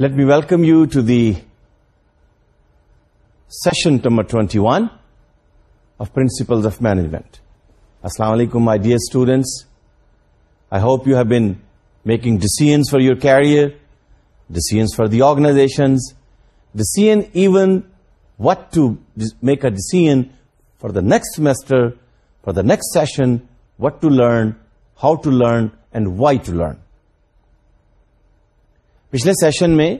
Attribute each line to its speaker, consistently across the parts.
Speaker 1: Let me welcome you to the session number 21 of Principles of Management. Assalamu alaikum, my dear students. I hope you have been making decisions for your career, decisions for the organizations, decision even what to make a decision for the next semester, for the next session, what to learn, how to learn, and why to learn. پچھلے session میں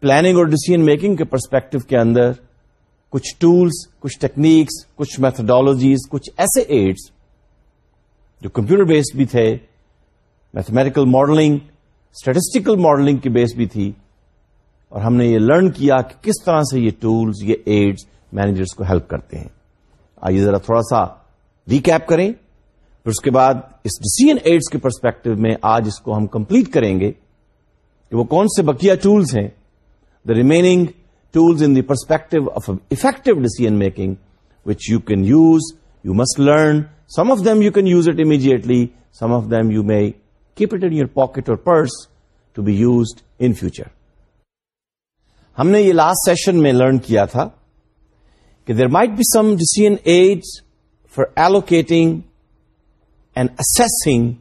Speaker 1: planning اور decision making کے perspective کے اندر کچھ tools کچھ techniques کچھ methodologies کچھ ایسے ایڈس جو کمپیوٹر بیسڈ بھی تھے میتھمیٹیکل ماڈلنگ اسٹیٹسٹیکل ماڈلنگ کی بیس بھی تھی اور ہم نے یہ لرن کیا کہ کس طرح سے یہ ٹولس یہ ایڈس مینیجرس کو ہیلپ کرتے ہیں آئیے ذرا تھوڑا سا ریکیپ کریں پھر اس کے بعد اس ڈیسیجن ایڈس کے پرسپیکٹو میں آج اس کو ہم کمپلیٹ کریں گے وہ کون سے بکیا ٹولس ہیں the remaining tools in the perspective of effective decision making which you can use you must learn some of them you can use it immediately some of them you may keep it in your pocket اور purse to be used in future ہم نے یہ last session میں learn کیا تھا کہ there might be some decision aid for allocating and using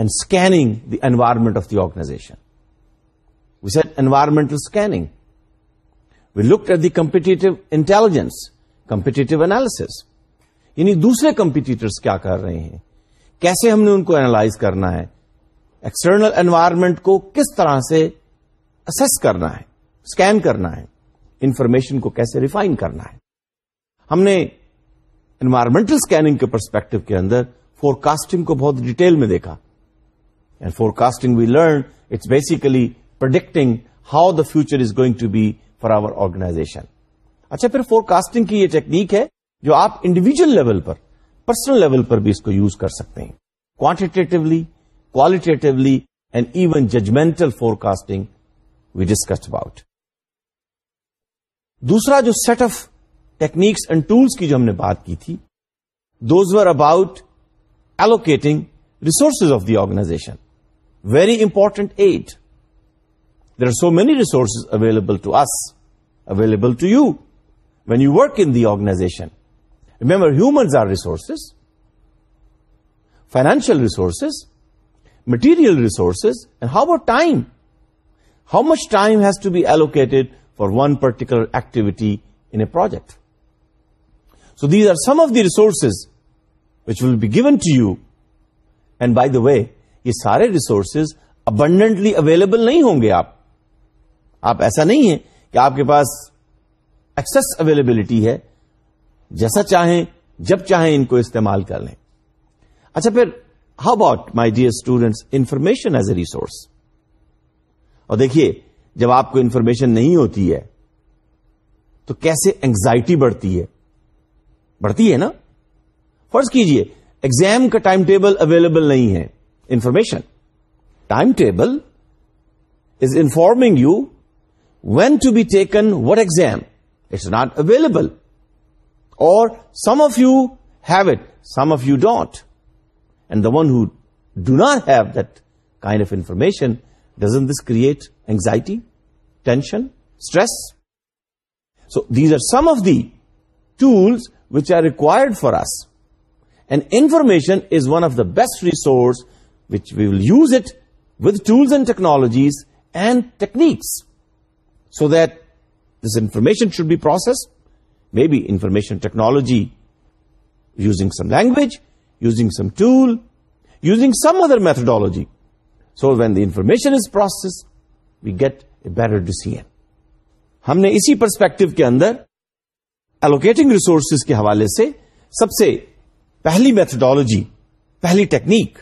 Speaker 1: asking the environment of the organization environmental scanning we look at the competitive intelligence کمپیٹیٹ analysis یعنی دوسرے competitors کیا کر رہے ہیں کیسے ہم نے ان کو اینالائز کرنا ہے ایکسٹرنل انوائرمنٹ کو کس طرح سے اسس کرنا ہے اسکین کرنا ہے انفارمیشن کو کیسے ریفائن کرنا ہے ہم نے انوائرمنٹل اسکیننگ کے پرسپیکٹو کے اندر فور کاسٹنگ کو بہت ڈیٹیل میں دیکھا forecasting we learn it's basically predict how the future is گوئگ to be for our organisation اچھا پھر فور کاسٹنگ کی یہ ٹیکنیک ہے جو آپ انڈیویجل لیول پر پرسنل لیول پر بھی اس کو یوز کر سکتے ہیں quantitatively qualitatively and even judgemental forecasting we discuss about دوسرا جو set of techniques and tools کی جو ہم نے بات کی تھی those were about allocating resources of the organization Very important aid. There are so many resources available to us, available to you when you work in the organization. Remember, humans are resources, financial resources, material resources, and how about time? How much time has to be allocated for one particular activity in a project? So these are some of the resources which will be given to you. And by the way, یہ سارے resources abundantly available نہیں ہوں گے آپ آپ ایسا نہیں ہے کہ آپ کے پاس ایکسس اویلیبلٹی ہے جیسا چاہیں جب چاہیں ان کو استعمال کر لیں اچھا پھر how about my dear students information as a resource اور دیکھیے جب آپ کو انفارمیشن نہیں ہوتی ہے تو کیسے اینگزائٹی بڑھتی ہے بڑھتی ہے نا فرض کیجئے ایگزام کا ٹائم ٹیبل اویلیبل نہیں ہے information. Timetable is informing you when to be taken what exam. It's not available. Or some of you have it, some of you don't. And the one who do not have that kind of information, doesn't this create anxiety, tension, stress? So these are some of the tools which are required for us. And information is one of the best resource we will use it with tools and technologies and techniques so that this information information be process may be information technology using some language using some tool using some other methodology so when the information is process we get a better decision. ہم نے اسی perspective کے اندر allocating resources کے حوالے سے سب سے پہلی methodology پہلی ٹیکنیک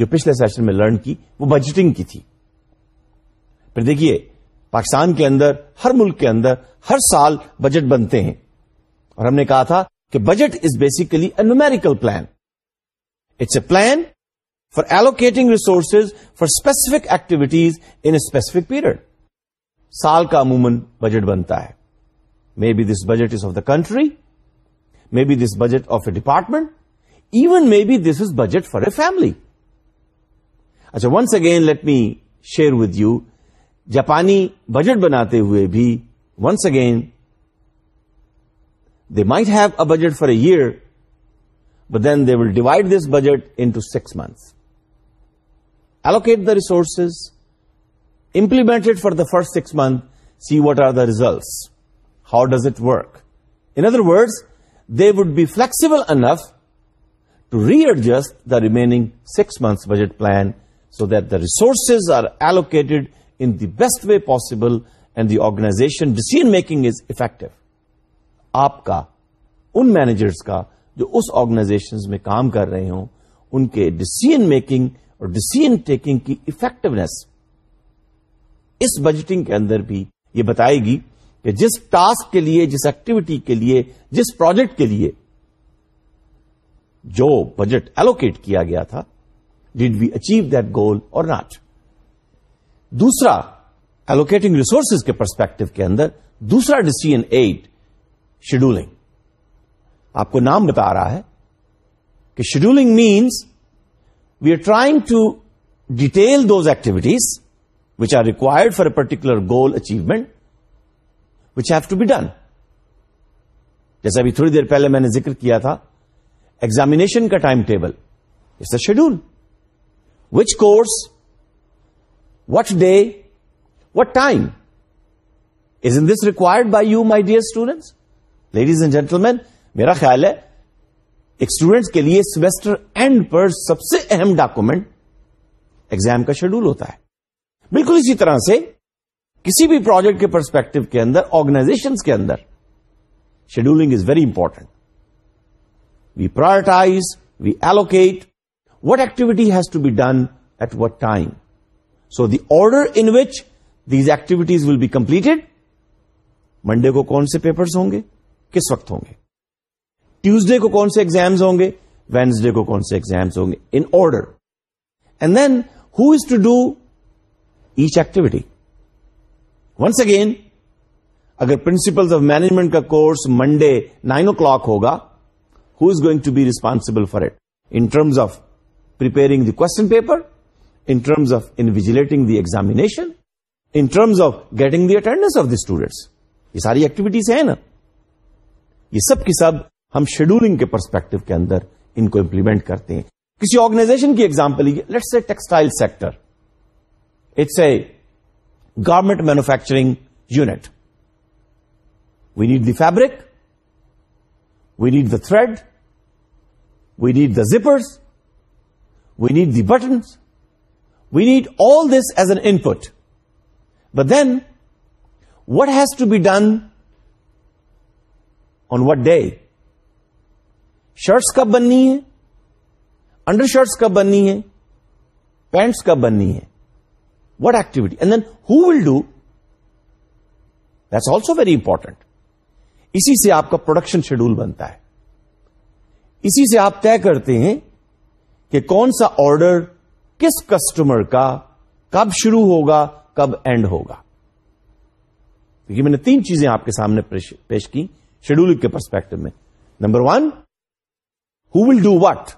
Speaker 1: جو پچھلے سیشن میں لرن کی وہ بجٹنگ کی تھی پھر دیکھیے پاکستان کے اندر ہر ملک کے اندر ہر سال بجٹ بنتے ہیں اور ہم نے کہا تھا کہ budget is basically a numerical plan it's a plan for allocating resources for specific activities in specific period سال کا عموماً بجٹ بنتا ہے may be this budget is of the country may be this budget of a department even may be this is budget for a family اچھا once again let me share with you جاپانی budget بناتے ہوئے بھی once again they might have a budget for a year but then they will divide this budget into six months allocate the resources implemented for the first six month see what are the results how does it work in other words they would be flexible enough to readjust the remaining six months budget plan so that the resources are allocated in the best way possible and the organization decision making is effective آپ کا ان managers کا جو اس organization میں کام کر رہے ہوں ان کے ڈسیزن میکنگ اور ڈسیزن ٹیکنگ کی افیکٹونیس اس بجٹنگ کے اندر بھی یہ بتائے گی کہ جس ٹاسک کے لیے جس ایکٹیویٹی کے لیے جس پروجیکٹ کے لیے جو بجٹ ایلوکیٹ کیا گیا تھا did we achieve that goal or not دوسرا ایلوکیٹنگ ریسورسز کے پرسپیکٹو کے اندر دوسرا ڈسیزن ایٹ شیڈولنگ آپ کو نام بتا رہا ہے کہ scheduling means we are trying to detail those activities which are required for a particular goal achievement which have to be done جیسا ابھی تھوڑی دیر پہلے میں نے ذکر کیا تھا ایگزامیشن کا time table is a schedule which کوس what day what time is in this required by you my dear students ladies and gentlemen میرا خیال ہے ایک اسٹوڈنٹ کے لیے سیمسٹر اینڈ پر سب سے اہم ڈاکومنٹ ایگزام کا شیڈول ہوتا ہے بالکل اسی طرح سے کسی بھی پروجیکٹ کے پرسپیکٹو کے اندر آرگنائزیشن کے اندر scheduling is very important we prioritise we allocate what activity has to be done at what time so the order in which these activities will be completed, Monday کو کون سے papers ہوں گے کس وقت ہوں گے kaun کو کون سے Wednesday ہوں گے وینسڈے کو کون سے order. ہوں گے in order and then each to do each activity once again اگر پرنسپل آف مینجمنٹ کا course Monday nine o'clock ہوگا who is going to be responsible for it in terms of question paper in terms of invigilating the examination in terms of getting the attendance of the students یہ ساری activities ہیں نا یہ سب کی سب ہم scheduling کے پرسپیکٹو کے اندر ان کو امپلیمنٹ کرتے ہیں کسی آرگنائزیشن کی example let's a textile sector it's a garment manufacturing unit we need the fabric we need the thread we need the zippers we need the buttons we need all this as an input but then what has to be done on what day shirts کب بننی ہے under shirts کب بننی ہے paints کب بننی ہے what activity and then who'll do that's also very important اسی سے آپ کا پروڈکشن شیڈول بنتا ہے اسی سے آپ طے کرتے ہیں کہ کون سا آرڈر کس کسٹمر کا کب شروع ہوگا کب اینڈ ہوگا کیونکہ میں نے تین چیزیں آپ کے سامنے پیش کی شیڈول کے پرسپیکٹو میں number one who will do what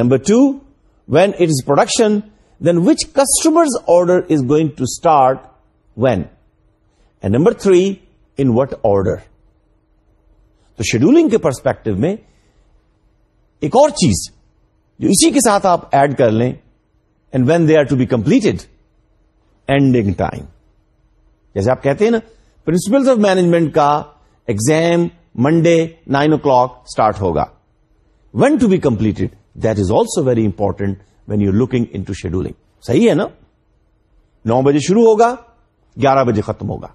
Speaker 1: number two when it is production then which customers order is going to start when and number three in what order تو شیڈولنگ کے پرسپیکٹو میں ایک اور چیز جو اسی کے ساتھ آپ ایڈ کر لیں and when they are to be completed ending time جیسے آپ کہتے ہیں نا پرنسپل آف مینجمنٹ کا exam Monday nine o'clock start ہوگا when to be completed that is also very important when you looking into scheduling صحیح ہے نا نو بجے شروع ہوگا گیارہ بجے ختم ہوگا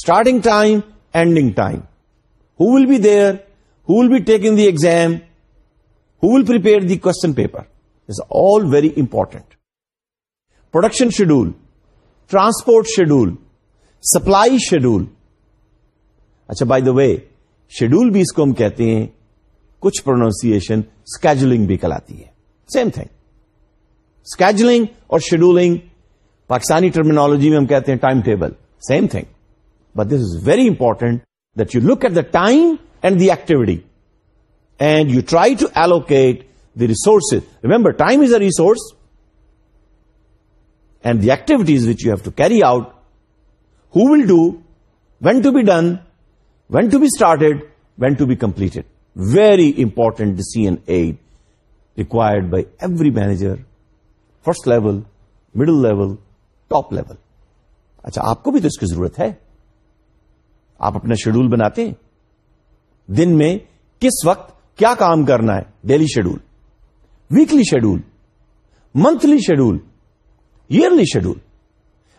Speaker 1: starting time ending time who will be there who will be taking the exam will per the کون paper is all very important production schedule transport schedule supply schedule اچھا بائی دا وے شیڈول بھی اس کو ہم کہتے ہیں کچھ pronunciation اسکیجنگ بھی کراتی ہے سیم تھنگ اسکیجلنگ اور شیڈولنگ پاکستانی ٹرمینالوجی میں ہم کہتے ہیں time table same thing but this is very important that you look at the time and the activity and you try to allocate the resources remember time is a resource and the activities which you have to carry out who will do when to be done when to be started when to be completed very important ڈیسیژ add required by every manager first level middle level top level اچھا آپ کو بھی تو اس کی ضرورت ہے آپ اپنا شیڈول بناتے ہیں دن میں کس وقت کیا کام کرنا ہے daily schedule weekly schedule monthly schedule yearly schedule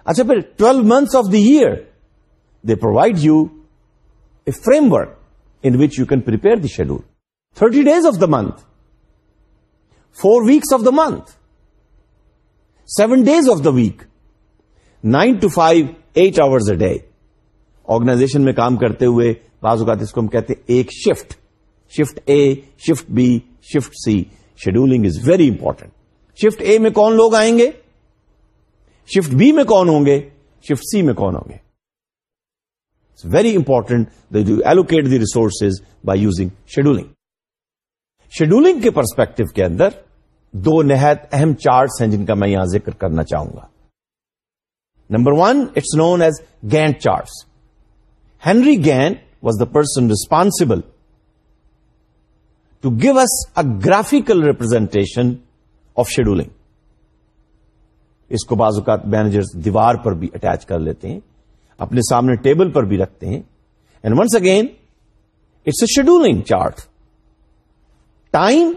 Speaker 1: اچھا پھر twelve months of the year they provide you a framework in which you can per schedule thirty days of the month four weeks of the month seven days of the week nine to five eight hours a day organization میں کام کرتے ہوئے بعض اوقات اس کو ہم کہتے ہیں ایک shift shift A shift B shift C scheduling is very important shift A میں کون لوگ آئیں گے شفٹ بی میں کون ہوں گے شفٹ سی میں کون ہوں گے it's very important allocate the resources by using scheduling scheduling کے پرسپیکٹو کے اندر دو نہایت اہم چارٹس ہیں جن کا میں یہاں ذکر کرنا چاہوں گا number one it's known as Gantt charts Henry Gantt was the person responsible to give us a graphical representation of scheduling اس کو بعض اوقات مینیجر دیوار پر بھی اٹیچ کر لیتے ہیں اپنے سامنے ٹیبل پر بھی رکھتے ہیں and once again it's a scheduling chart time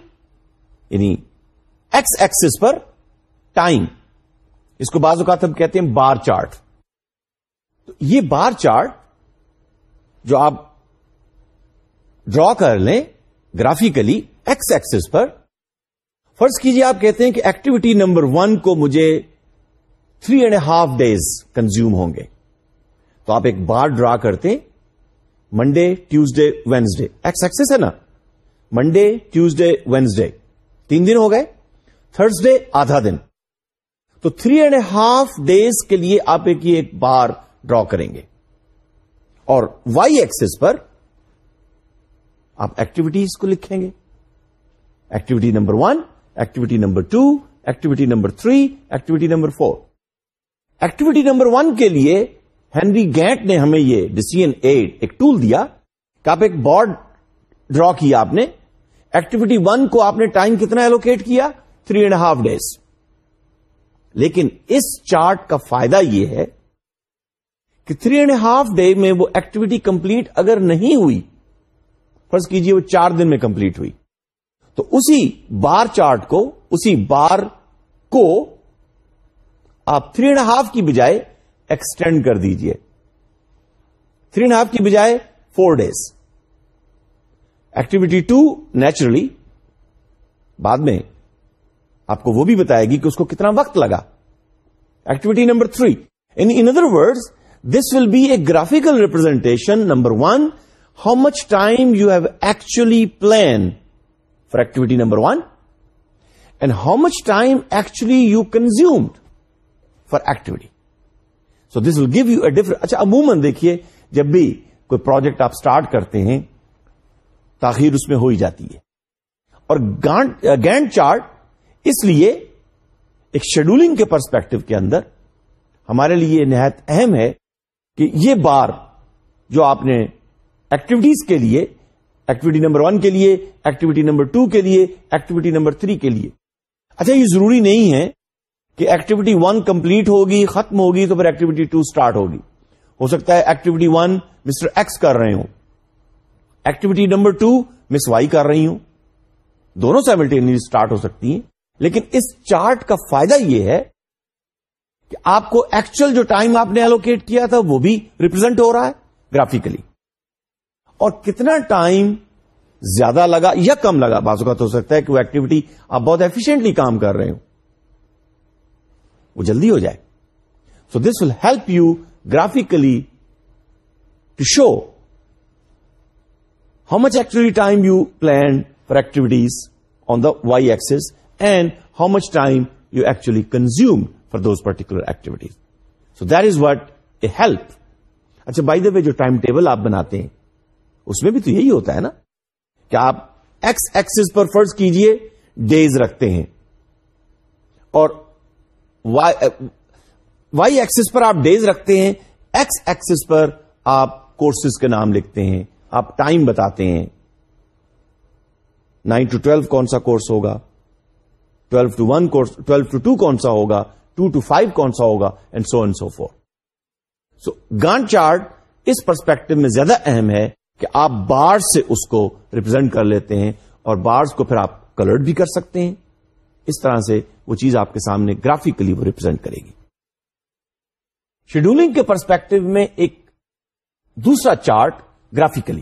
Speaker 1: یعنی ایکس ایکسس پر ٹائم اس کو بعض اوقات ہم کہتے ہیں بار چارٹ تو یہ بار چارٹ جو آپ ڈرا کر لیں گرافیکلی ایکس ایکسس پر فرض کیجیے آپ کہتے ہیں کہ ایکٹیویٹی نمبر ون کو مجھے three and half days consume ہوں گے تو آپ ایک بار ڈرا کرتے Monday Tuesday Wednesday x axis ہے نا منڈے ٹیوزڈے وینسڈے تین دن ہو گئے تھرسڈے آدھا دن تو تھری اینڈ ہاف ڈیز کے لیے آپ ایک بار ڈرا کریں گے اور وائی ایکسس پر آپ ایکٹیویٹیز کو لکھیں گے activity number one activity number two activity number three activity number four activity number one کے لیے ہینری گینٹ نے ہمیں یہ ڈسیزن ایڈ ایک ٹول دیا کہ آپ ایک بارڈ ڈرا کیا آپ نے ایکٹیویٹی ون کو آپ نے ٹائم کتنا ایلوکیٹ کیا تھری اینڈ ہاف ڈیز لیکن اس چارٹ کا فائدہ یہ ہے کہ تھری اینڈ ہاف ڈے میں وہ ایکٹیویٹی کمپلیٹ اگر نہیں ہوئی فرض کیجیے وہ چار دن میں کمپلیٹ ہوئی تو اسی بار چارٹ کو اسی بار کو آپ تھری اینڈ ہاف کی بجائے ایکسٹینڈ کر دیجئے تھری اینڈ ہاف کی بجائے four days activity two naturally بعد میں آپ کو وہ بھی بتائے گی کہ اس کو کتنا وقت لگا activity number three in other would this will be a graphical representation number one how much time you have actually plan for activity number one and how much time actually you consumed for activity so this will give you a different اچھا عموماً دیکھیے جب بھی کوئی project آپ start کرتے ہیں تاخیر اس میں ہو ہی جاتی ہے اور گینڈ چارٹ اس لیے ایک شیڈولنگ کے پرسپیکٹو کے اندر ہمارے لیے نہایت اہم ہے کہ یہ بار جو آپ نے ایکٹیویٹیز کے لیے ایکٹیویٹی نمبر ون کے لیے ایکٹیویٹی نمبر ٹو کے لیے ایکٹیویٹی نمبر تھری کے لیے اچھا یہ ضروری نہیں ہے کہ ایکٹیویٹی ون کمپلیٹ ہوگی ختم ہوگی تو پھر ایکٹیویٹی ٹو اسٹارٹ ہوگی ہو سکتا ہے ایکٹیویٹی ون مسٹر ایکس کر رہے ہوں ایکٹیویٹی نمبر ٹو مس وائی کر رہی ہوں دونوں سیملٹی اسٹارٹ ہو سکتی ہیں لیکن اس چارٹ کا فائدہ یہ ہے کہ آپ کو ایکچوئل جو ٹائم آپ نے ایلوکیٹ کیا تھا وہ بھی ریپرزینٹ ہو رہا ہے گرافکلی اور کتنا ٹائم زیادہ لگا یا کم لگا بازو تو ہو سکتا ہے کہ وہ ایکٹیویٹی آپ بہت ایفیشنٹلی کام کر رہے ہو وہ جلدی ہو جائے so this will help you graphically to show how much actually time you plan for activities on the Y axis and how much time you actually consume for those particular activities so that is what a help اچھا by the way جو time table آپ بناتے ہیں اس میں بھی تو یہی ہوتا ہے نا کہ آپ ایکس ایکسس پر فرض کیجئے ڈیز رکھتے ہیں اور وائی ایکسس پر آپ ڈیز رکھتے ہیں ایکس ایکسس پر آپ کورسز کے نام لکھتے ہیں آپ ٹائم بتاتے ہیں نائن ٹو ٹویلو کون سا کورس ہوگا twelve to course twelve to two کون سا ہوگا ٹو ٹو فائیو کون سا ہوگا and so and so four so Gantt chart اس پرسپیکٹو میں زیادہ اہم ہے کہ آپ بار سے اس کو ریپرزینٹ کر لیتے ہیں اور بارز کو پھر آپ کلرڈ بھی کر سکتے ہیں اس طرح سے وہ چیز آپ کے سامنے گرافکلی وہ ریپرزینٹ کرے گی شیڈولنگ کے پرسپیکٹو میں ایک دوسرا چارٹ گرافکلی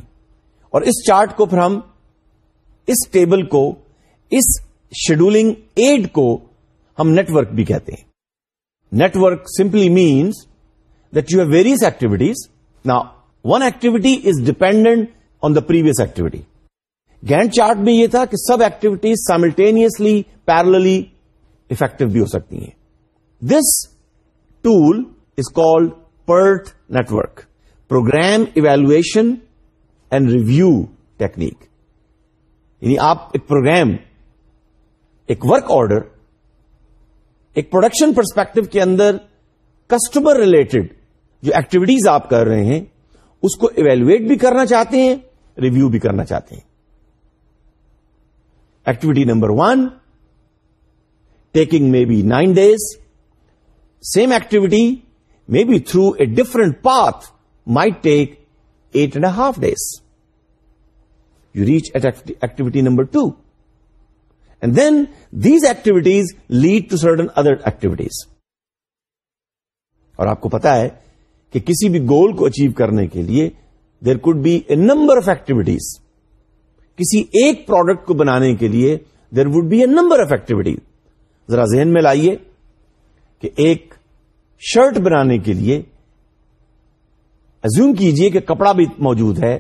Speaker 1: اور اس چارٹ کو پھر ہم اس ٹیبل کو اس شیڈولنگ ایڈ کو ہم نیٹورک بھی کہتے ہیں network simply means that you have various activities نا one activity is dependent on the previous activity Gantt chart میں یہ تھا کہ سب ایکٹیویٹیز سائملٹینئسلی پیرللی افیکٹو بھی ہو سکتی ہیں this tool is called PERT network program evaluation and review technique یعنی آپ ایک پروگرام ایک ورک آرڈر ایک پروڈکشن پرسپیکٹو کے اندر کسٹمر ریلیٹڈ جو ایکٹیویٹیز آپ کر رہے ہیں اس کو ایویلویٹ بھی کرنا چاہتے ہیں ریویو بھی کرنا چاہتے ہیں activity number one taking may be nine days same activity may be through a different path my take eight and half days you reach at activity number two and then these activities lead to certain other activities اور آپ کو پتا ہے کہ کسی بھی گول کو achieve کرنے کے لیے there could be a number of activities کسی ایک پروڈکٹ کو بنانے کے لیے there would be a number of activities ذرا ذہن میں لائیے کہ ایک شرٹ بنانے کے لیے ایزیوم کیجئے کہ کپڑا بھی موجود ہے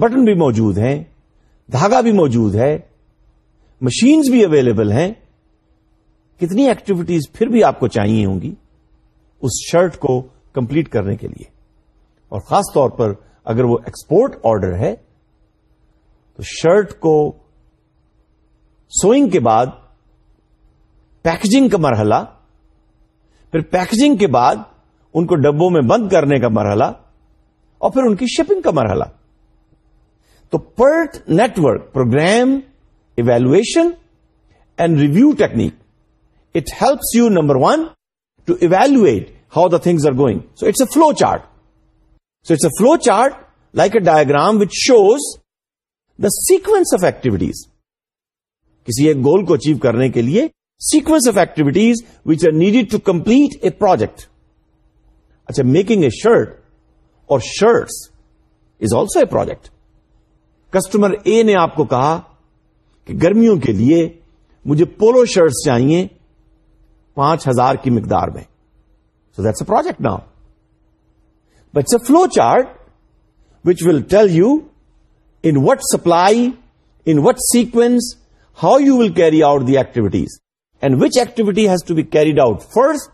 Speaker 1: بٹن بھی موجود ہیں دھاگا بھی موجود ہے مشینز بھی اویلیبل ہیں کتنی ایکٹیویٹیز پھر بھی آپ کو چاہیے ہوں گی اس شرٹ کو کمپلیٹ کرنے کے لیے اور خاص طور پر اگر وہ ایکسپورٹ آرڈر ہے تو شرٹ کو سوئنگ کے بعد پیکجنگ کا مرحلہ پھر پیکجنگ کے بعد ان کو ڈبوں میں بند کرنے کا مرحلہ اور پھر ان کی شپنگ کا مرحلہ تو PERT network program evaluation and review technique it helps you number one to evaluate how the things are گوئگ so it's a flow chart so it's a flow chart like a diagram which shows the sequence of activities کسی ایک گول کو achieve کرنے کے لیے sequence of activities which are needed to complete a project اچھا making a shirt اور shirts is also a project customer A نے آپ کو کہا کہ گرمیوں کے لیے مجھے پولو شرٹس چاہیے پانچ ہزار کی مقدار میں so that's a project now bits a flow chart which will tell you in what supply in what sequence how you will carry out the activities and which activity has to be carried out first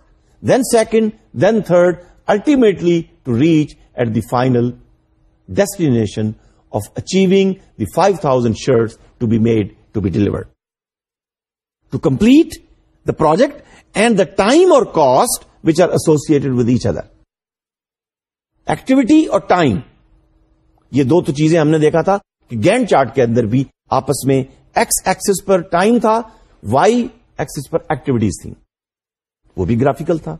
Speaker 1: then second then third ultimately to reach at the final destination of achieving the five thousand shirts to be made to be delivered to complete the project and the time اور cost which are associated with each other activity اور time یہ دو تو چیزیں ہم نے دیکھا تھا کہ گینڈ چارٹ کے اندر بھی آپس میں ایکس ایکسس پر ٹائم تھا وائی ایکسس پر ایکٹیویٹیز تھیں وہ بھی گرافیکل تھا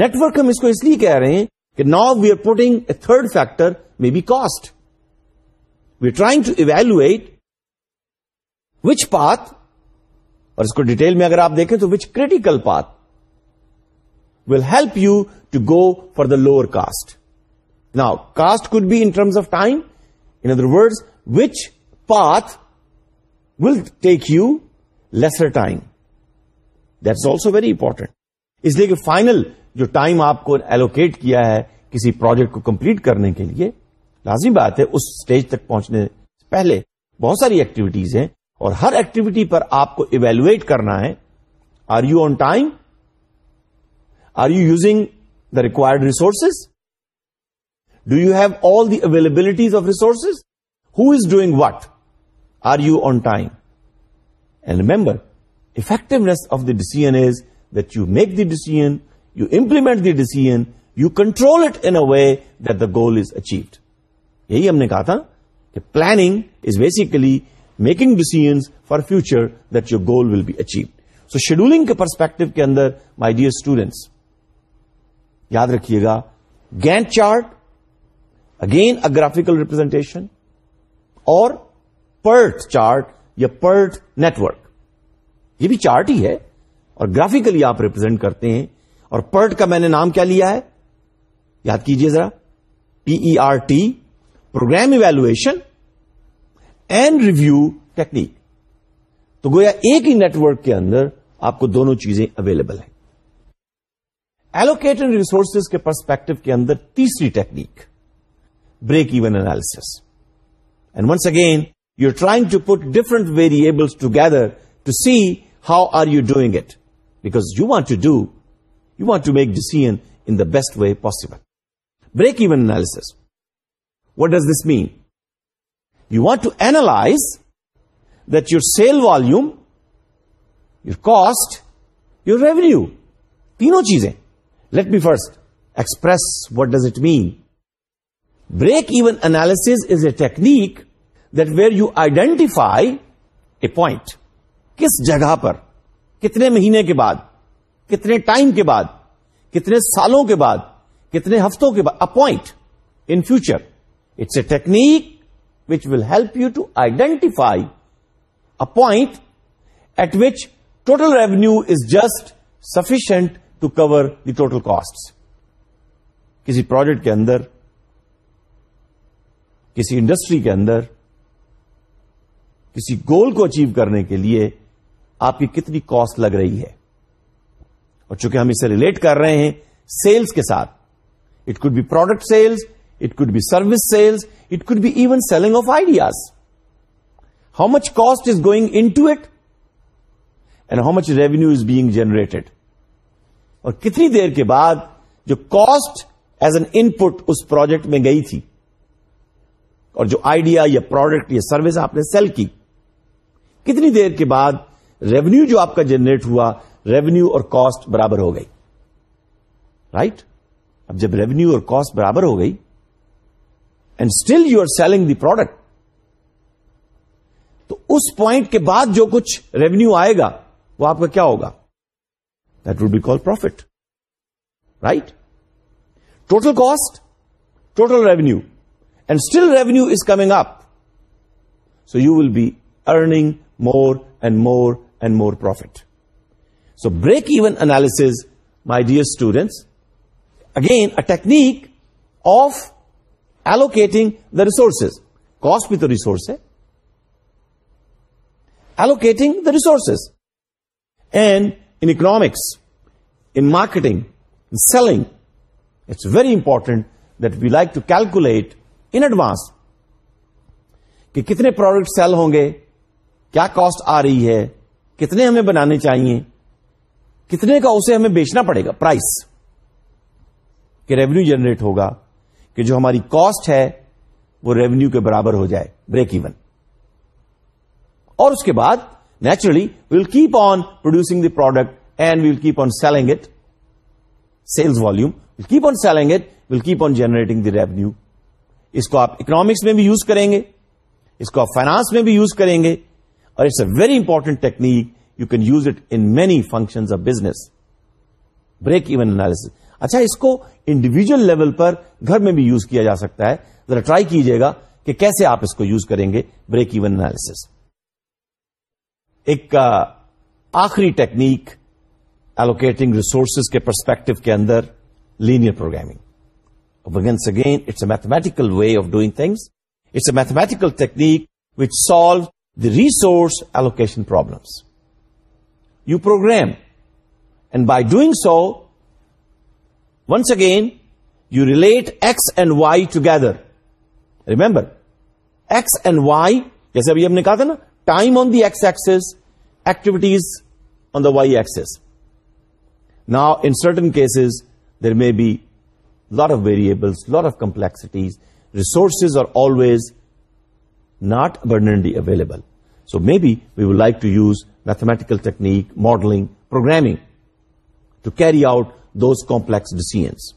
Speaker 1: نیٹورک ہم اس کو اس لیے کہہ رہے ہیں کہ نا we are putting a third factor may be cost we trying to evaluate which path اور اس کو ڈیٹیل میں اگر آپ دیکھیں تو which critical path will help you to go for the lower cost now cost could be in terms of time in other وڈ which path will take you lesser time that also very important اس لیے کہ final جو time آپ کو allocate کیا ہے کسی پروجیکٹ کو کمپلیٹ کرنے کے لیے لازمی بات ہے اس اسٹیج تک پہنچنے سے پہلے بہت ساری ایکٹیویٹیز ہیں اور ہر ایکٹیویٹی پر آپ کو ایویلویٹ کرنا ہے are you on time are you using the required resources do you have all the availabilities of resources who is doing what are you on time and remember effectiveness of the decision is that you make the decision you implement the decision you control it in a way the goal is achieved یہی ہم نے کہا تھا کہ planning is basically making decisions for future that your goal will be achieve so scheduling کے perspective کے اندر my dear students یاد رکھیے گا Gantt chart again a graphical representation اور پرٹ چارٹ یا پرٹ نیٹورک یہ بھی چارٹ ہی ہے اور گرافکلی آپ ریپرزینٹ کرتے ہیں اور پرٹ کا میں نے نام کیا لیا ہے یاد کیجیے ذرا P E R T program evaluation and review technique تو گویا ایک ہی نیٹورک کے اندر آپ کو دونوں چیزیں اویلیبل ہیں ایلوکیٹنگ ریسورسز کے پرسپیکٹو کے اندر تیسری technique break even analysis and once again you are trying to put different variables together to see how are you doing it because you want to do you want to make decision best way possible break even analysis what does this mean want to analyze that your sale وال your cost your revenue تینوں چیزیں let be first express what does it mean break even analysis is a technique that where you identify a point کس جگہ پر کتنے مہینے کے بعد کتنے ٹائم کے بعد کتنے سالوں کے بعد کتنے ہفتوں کے point in future it's a technique will help you to identify a point at which total revenue is just sufficient to cover the total cost کسی پروجیکٹ کے اندر کسی انڈسٹری کے اندر کسی گول کو اچیو کرنے کے لیے آپ کی کتنی کاسٹ لگ رہی ہے اور چونکہ ہم اسے ریلیٹ کر رہے ہیں سیلز کے ساتھ it could be product sales service sales it could be even selling of ideas how much cost is going into it and how much revenue is being generated اور کتنی دیر کے بعد جو cost as an input اس project میں گئی تھی اور جو آئیڈیا یا پروڈکٹ یا سروس آپ نے سیل کی کتنی دیر کے بعد ریونیو جو آپ کا جنریٹ ہوا ریونیو اور کاسٹ برابر ہو گئی رائٹ right? اب جب ریونیو اور کاسٹ برابر ہو گئی and still you are selling the product تو اس پوائنٹ کے بعد جو کچھ ریونیو آئے گا وہ آپ کا کیا ہوگا that would be call profit right total cost total revenue and still revenue is coming up so you will be earning more and more and more profit so break even analysis my dear students again a technique of allocating the resources cost بھی تو resource ہے allocating the resources and in economics in marketing selling it's very important that we like to calculate in advance کہ کتنے product cell ہوں گے کیا cost آ رہی ہے کتنے ہمیں بنانے چاہیے کتنے کا اسے ہمیں بیچنا پڑے گا پرائس کہ ریونیو جنریٹ ہوگا کہ جو ہماری کاسٹ ہے وہ ریونیو کے برابر ہو جائے بریک ایون اور اس کے بعد naturally we'll keep on producing the product and we'll keep on selling it sales we'll keep on selling it we'll keep on generating the revenue اس کو آپ اکنامکس میں بھی یوز کریں گے اس کو آپ فائنانس میں بھی یوز کریں گے اور it's a very important technique you can use it in many function of business break even analysis اچھا اس کو انڈیویجل لیول پر گھر میں بھی یوز کیا جا سکتا ہے ذرا ٹرائی کیجیے گا کہ کیسے آپ اس کو یوز کریں گے بریک ایون اینالس ایک آخری ٹیکنیک ایلوکیٹنگ ریسورسز کے پرسپیکٹو کے اندر linear programming وگنس again it's a mathematical way of doing things it's a mathematical technique which solve the resource allocation problems you program and by doing so once again you relate X and Y together remember X and Y جیسے ابھی ہم نے کہا تھا نا time on the X axis activities on the Y axis نا in certain cases there may be lot of variables lot of complexities resources are always not abundantly available so may be we would like to use mathematical technique modelling programming to carry out those complex decisions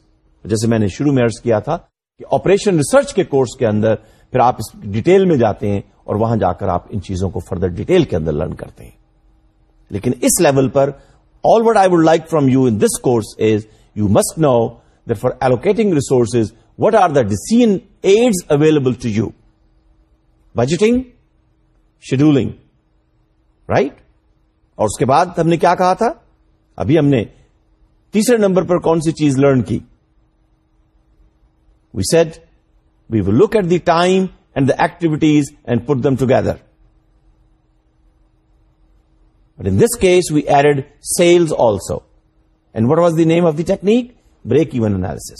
Speaker 1: جیسے میں نے شروع میں ارض کیا تھا کہ operation research کے کورس کے اندر پھر آپ اس ڈیٹیل میں جاتے ہیں اور وہاں جا کر آپ ان چیزوں کو فردر ڈیٹیل کے اندر لرن کرتے ہیں لیکن اس لیول پر all what I would like from you in this course is you must know therefore allocating resources what are the decision aids available to you budgeting scheduling right اور اس کے بعد ہم نے کیا کہا تھا ابھی ہم نے تیسرے نمبر پر کون سی چیز لرن کی we set we will look at the time and the activities and put them together but in this case we add sales also and what was the name of the technique break even analysis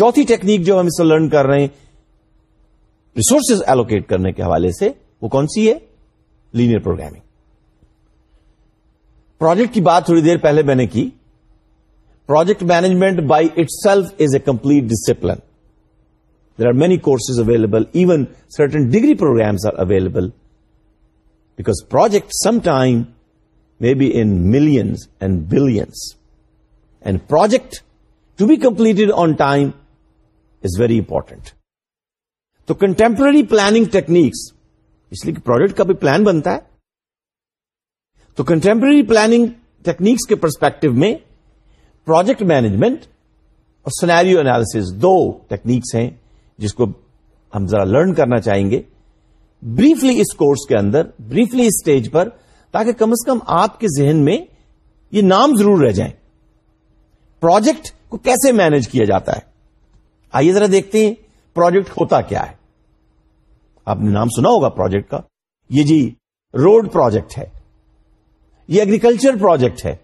Speaker 1: چوتھی technique جو ہم اس سے learn کر رہے ہیں resources allocate کرنے کے حوالے سے وہ کون سی ہے لینئر پروگرامنگ پروجیکٹ کی بات تھوڑی دیر پہلے میں نے کی project management by itself is a complete discipline there are many courses available even certain degree programs are available because project some time may be in millions and billions and project to be completed on time is very important تو contemporary planning techniques اس لیے کہ project کا بھی plan بنتا ہے تو contemporary planning techniques کے پرسپیکٹو میں پروجیکٹ مینجمنٹ اور سنیرو اینالس دو ٹیکنیکس ہیں جس کو ہم ذرا لرن کرنا چاہیں گے بریفلی اس کورس کے اندر بریفلی اس اسٹیج پر تاکہ کم از کم آپ کے ذہن میں یہ نام ضرور رہ جائیں پروجیکٹ کو کیسے مینج کیا جاتا ہے آئیے ذرا دیکھتے ہیں پروجیکٹ ہوتا کیا ہے آپ نے نام سنا ہوگا پروجیکٹ کا یہ جی روڈ پروجیکٹ ہے یہ ایگریکلچر پروجیکٹ ہے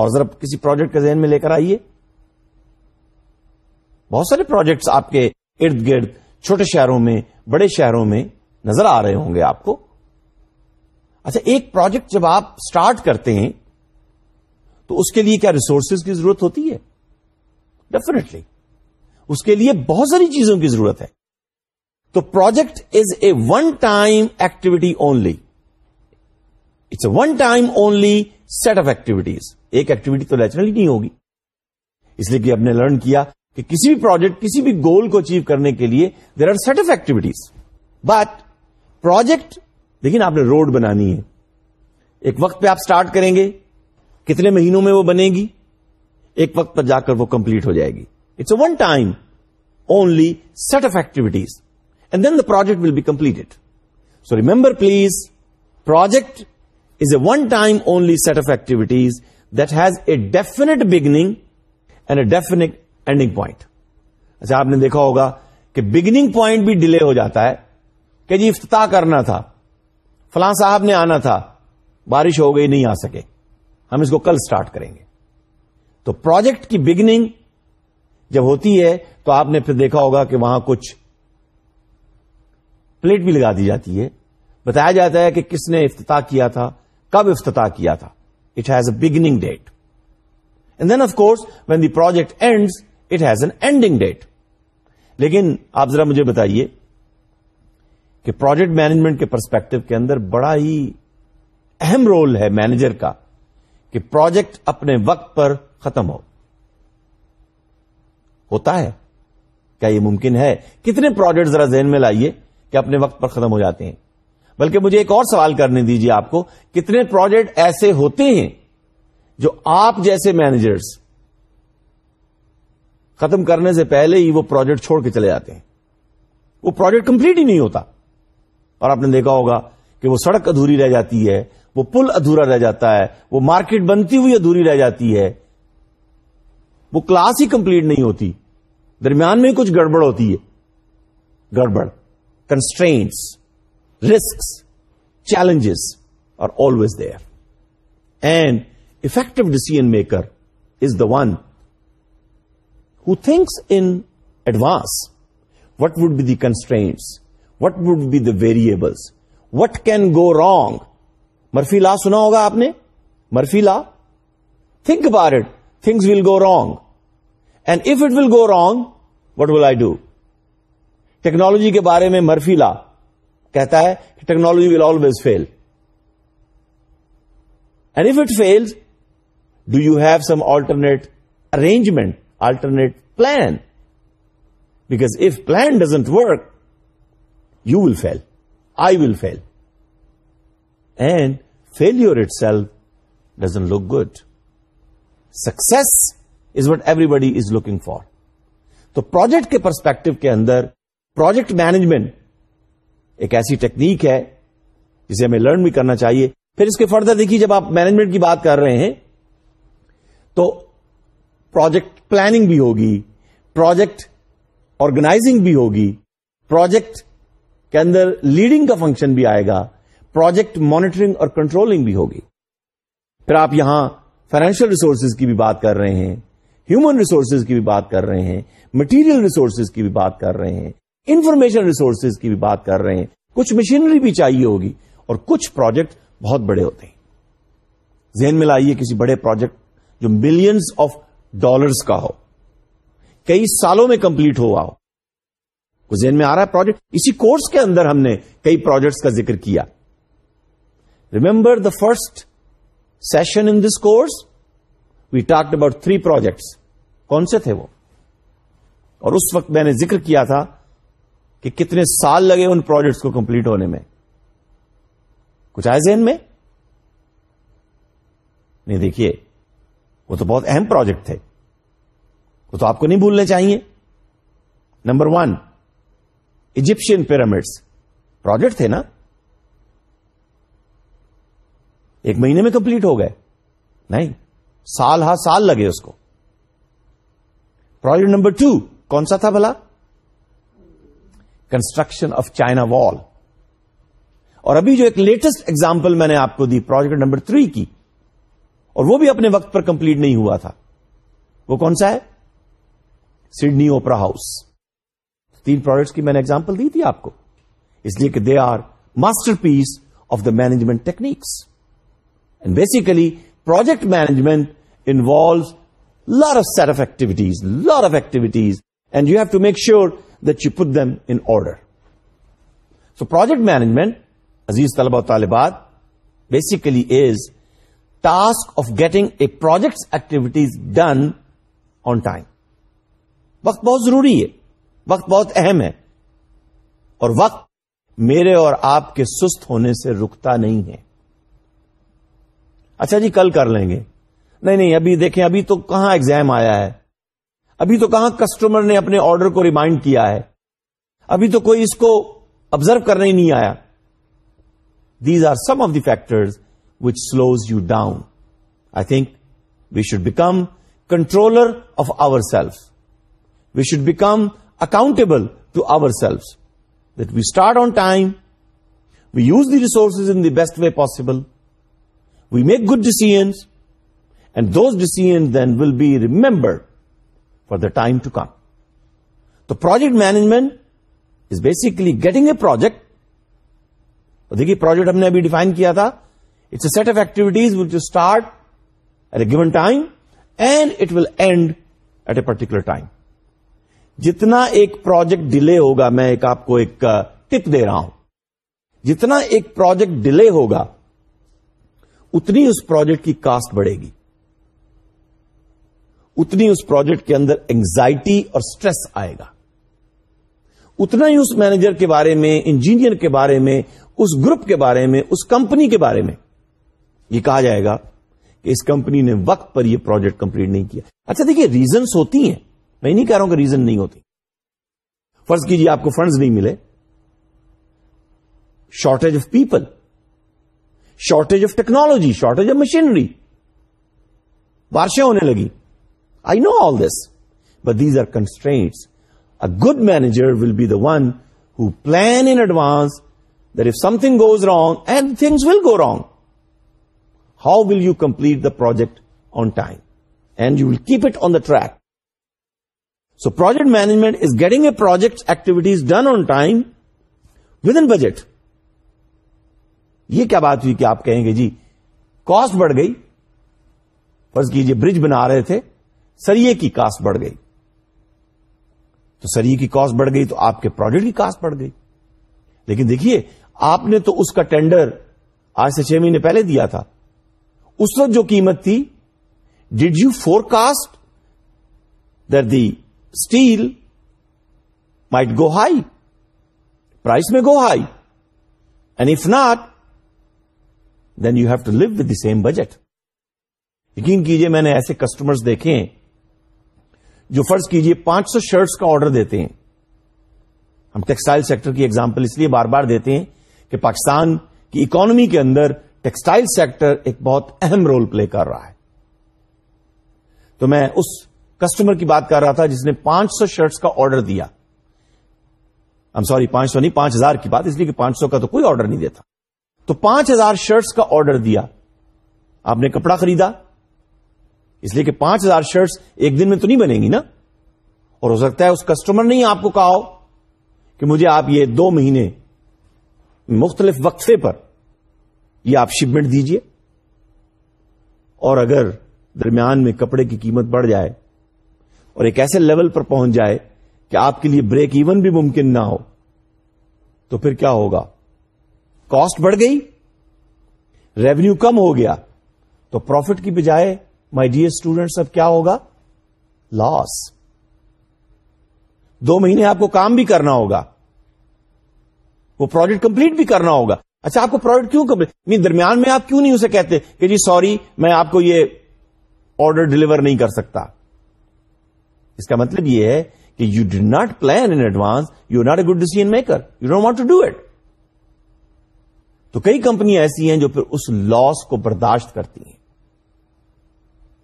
Speaker 1: اور ذرا کسی پروجیکٹ کے ذہن میں لے کر آئیے بہت سارے پروجیکٹس آپ کے ارد گرد چھوٹے شہروں میں بڑے شہروں میں نظر آ رہے ہوں گے آپ کو اچھا ایک پروجیکٹ جب آپ اسٹارٹ کرتے ہیں تو اس کے لیے کیا ریسورسز کی ضرورت ہوتی ہے ڈیفینیٹلی اس کے لیے بہت ساری چیزوں کی ضرورت ہے تو project is a one time activity only it's a one time only set of activities ایک ایکٹیویٹی تو نیچرلی نہیں ہوگی اس لیے کہ آپ نے لرن کیا کہ کسی بھی پروجیکٹ کسی بھی گول کو اچیو کرنے کے لیے there are set of activities but project لیکن آپ نے روڈ بنانی ہے ایک وقت پہ آپ اسٹارٹ کریں گے کتنے مہینوں میں وہ بنے گی ایک وقت پر جا کر وہ کمپلیٹ ہو جائے گی it's a one time only set of activities and then the project will be complete so remember please project is a one time only set of activities that has a definite beginning and a definite ending point اچھا آپ نے دیکھا ہوگا کہ beginning point بھی delay ہو جاتا ہے کہ جی افتتاح کرنا تھا فلاں صاحب نے آنا تھا بارش ہو گئی نہیں آ سکے ہم اس کو کل اسٹارٹ کریں گے تو پروجیکٹ کی بگننگ جب ہوتی ہے تو آپ نے پھر دیکھا ہوگا کہ وہاں کچھ پلیٹ بھی لگا دی جاتی ہے بتایا جاتا ہے کہ کس نے افتتاح کیا تھا کب افتتاح کیا تھا beginning date and then of course when the project end it has an ending date لیکن آپ ذرا مجھے بتائیے کہ پروجیکٹ مینجمنٹ کے پرسپیکٹو کے اندر بڑا ہی اہم رول ہے مینیجر کا کہ پروجیکٹ اپنے وقت پر ختم ہو ہوتا ہے کیا یہ ممکن ہے کتنے پروجیکٹ ذرا ذہن میں لائیے کہ اپنے وقت پر ختم ہو جاتے ہیں بلکہ مجھے ایک اور سوال کرنے دیجیے آپ کو کتنے پروجیکٹ ایسے ہوتے ہیں جو آپ جیسے مینیجرس ختم کرنے سے پہلے ہی وہ پروجیکٹ چھوڑ کے چلے جاتے ہیں وہ پروجیکٹ کمپلیٹ ہی نہیں ہوتا اور آپ نے دیکھا ہوگا کہ وہ سڑک ادھوری رہ جاتی ہے وہ پل ادھورا رہ جاتا ہے وہ مارکیٹ بنتی ہوئی ادھوری رہ جاتی ہے وہ کلاس ہی کمپلیٹ نہیں ہوتی درمیان میں کچھ گڑبڑ ہوتی ہے گڑبڑ constraints risks challenges are always there and effective decision maker is the one who thinks in advance what would be the constraint what would be the variables what can go wrong law سنا ہوگا آپ نے Murphy law think about it things will go wrong and if it will go wrong what will I do technology کے بارے میں Murphy law کہتا ہے کہ technology will always fail and if it fails do you have some alternate arrangement alternate plan because if plan doesn't work you will fail I will fail and failure itself doesn't look good success is what everybody is looking for تو project کے perspective کے اندر project management ایک ایسی technique ہے جسے ہمیں learn بھی کرنا چاہیے پھر اس کے فردر دیکھیے جب آپ مینجمنٹ کی بات کر رہے ہیں تو پروجیکٹ پلاننگ بھی ہوگی پروجیکٹ آرگنائزنگ بھی ہوگی پروجیکٹ کے اندر لیڈنگ کا فنکشن بھی آئے گا پروجیکٹ مانیٹرنگ اور کنٹرولنگ بھی ہوگی پھر آپ یہاں فائنینشیل ریسورسز کی بھی بات کر رہے ہیں ہیومن ریسورسز کی بھی بات کر رہے ہیں مٹیریل ریسورسز کی بھی بات کر رہے ہیں انفارمیشن ریسورسز کی بھی بات کر رہے ہیں کچھ مشینری بھی چاہیے ہوگی اور کچھ پروجیکٹ بہت بڑے ہوتے ہیں ذہن میں لائیے کسی بڑے پروجیکٹ جو ملینز آف ڈالرز کا ہو کئی سالوں میں کمپلیٹ ہوا ہو ذہن میں آ رہا ہے پروجیکٹ اسی کورس کے اندر ہم نے کئی پروجیکٹس کا ذکر کیا remember the first session in this course we talked about three projects کون سے تھے وہ اور اس وقت میں نے ذکر کیا تھا کہ کتنے سال لگے ان پروجیکٹس کو کمپلیٹ ہونے میں کچھ آئے ذہن میں نہیں دیکھیے وہ تو بہت اہم پروجیکٹ تھے وہ تو آپ کو نہیں بھولنے چاہیے number one Egyptian pyramids project تھے نا ایک مہینے میں کمپلیٹ ہو گئے نہیں سال ہاں سال لگے اس کو پروجیکٹ نمبر ٹو کون سا تھا بھلا کنسٹرکشن آف چائنا وال اور ابھی جو ایک لیٹسٹ ایگزامپل میں نے آپ کو دی پروجیکٹ نمبر تھری کی اور وہ بھی اپنے وقت پر کمپلیٹ نہیں ہوا تھا وہ کون سا ہے سڈنی اوپرا ہاؤس تین پروجیکٹس کی میں نے ایگزامپل دی تھی آپ کو اس لیے کہ they are masterpiece of the management techniques and basically project management involve lot of set of activities lot of activities and you have to make sure put them in order so project management عزیز طلبہ طالبات basically is task of getting a project's activities done on time وقت بہت ضروری ہے وقت بہت اہم ہے اور وقت میرے اور آپ کے سست ہونے سے رکتا نہیں ہے اچھا جی کل کر لیں گے نہیں نہیں ابھی دیکھیں ابھی تو کہاں ایگزام آیا ہے ابھی تو کہاں کسٹمر نے اپنے آرڈر کو ریمائنڈ کیا ہے ابھی تو کوئی اس کو آبزرو کرنے ہی نہیں آیا these are some of the factors which slows you down I think we should become controller of our self we should become accountable to our self that we start on time we use the resources in the best way possible we make good decision and those decision then will be remembered for the time to come تو project management is basically getting a project دیکھیے project ہم نے ابھی define کیا تھا it's a set of activities will to start at a given time and it will end at a particular time جتنا ایک project delay ہوگا میں ایک آپ کو ایک ٹپ uh, دے رہا ہوں جتنا ایک پروجیکٹ ڈیلے ہوگا اتنی اس پروجیکٹ کی کاسٹ بڑھے گی اتنی اس پروجیکٹ کے اندر انگزائٹی اور اسٹریس آئے گا اتنا ہی اس مینیجر کے بارے میں انجینئر کے بارے میں اس گروپ کے بارے میں اس کمپنی کے بارے میں یہ کہا جائے گا کہ اس کمپنی نے وقت پر یہ پروجیکٹ کمپلیٹ نہیں کیا اچھا دیکھیے ریزنس ہوتی ہیں میں نہیں کہہ رہا ہوں کہ ریزن نہیں ہوتی فرض کیجیے آپ کو فنڈز نہیں ملے shortage of people shortage of technology shortage of machinery بارشیں ہونے لگی no all this but these are constraint a good manager will be the one who plan in advance there if something goes wrong and things will go wrong how will you complete the project on time and you will keep it on the track so project management is getting a project activities done on time with in budget یہ کیا بات ہوئی کہ آپ کہیں گے جی cost بڑھ گئی فرض کیجئے برج بنا رہے تھے سریے کی کاسٹ بڑھ گئی تو سریے کی کاسٹ بڑھ گئی تو آپ کے پروڈکٹ کی کاسٹ بڑھ گئی لیکن دیکھیے آپ نے تو اس کا ٹینڈر آج سے چھ مہینے پہلے دیا تھا اس وقت جو قیمت تھی did you forecast there the steel might go high price may go high and if not then you have to leave the same budget یقین کیجیے میں نے ایسے کسٹمرز دیکھے ہیں جو فرض کیجئے پانچ سو شرٹس کا آرڈر دیتے ہیں ہم ٹیکسٹائل سیکٹر کی ایگزامپل اس لیے بار بار دیتے ہیں کہ پاکستان کی اکانومی کے اندر ٹیکسٹائل سیکٹر ایک بہت اہم رول پلے کر رہا ہے تو میں اس کسٹمر کی بات کر رہا تھا جس نے پانچ سو شرٹس کا آرڈر دیا ہم سوری پانچ سو نہیں پانچ ہزار کی بات اس لیے کہ پانچ سو کا تو کوئی آرڈر نہیں دیتا تو پانچ ہزار شرٹس کا آرڈر دیا آپ نے کپڑا خریدا اس لیے کہ پانچ ہزار شرٹس ایک دن میں تو نہیں بنے گی نا اور ہو سکتا ہے اس کسٹمر نے ہی آپ کو کہا کہ مجھے آپ یہ دو مہینے مختلف وقفے پر یہ آپ شپمنٹ دیجئے اور اگر درمیان میں کپڑے کی قیمت بڑھ جائے اور ایک ایسے لیول پر پہنچ جائے کہ آپ کے لیے بریک ایون بھی ممکن نہ ہو تو پھر کیا ہوگا کاسٹ بڑھ گئی ریونیو کم ہو گیا تو پروفٹ کی بجائے مائی ڈیئر اسٹوڈینٹس اب کیا ہوگا لاس دو مہینے آپ کو کام بھی کرنا ہوگا وہ پروجیکٹ کمپلیٹ بھی کرنا ہوگا اچھا آپ کو پروجیکٹ کیوں کمپلیٹ درمیان میں آپ کیوں نہیں اسے کہتے کہ جی سوری میں آپ کو یہ آرڈر ڈلیور نہیں کر سکتا اس کا مطلب یہ ہے کہ you not plan in advance you not a good decision maker you don't want to do it تو کئی کمپنیاں ایسی ہیں جو پھر اس لاس کو برداشت کرتی ہیں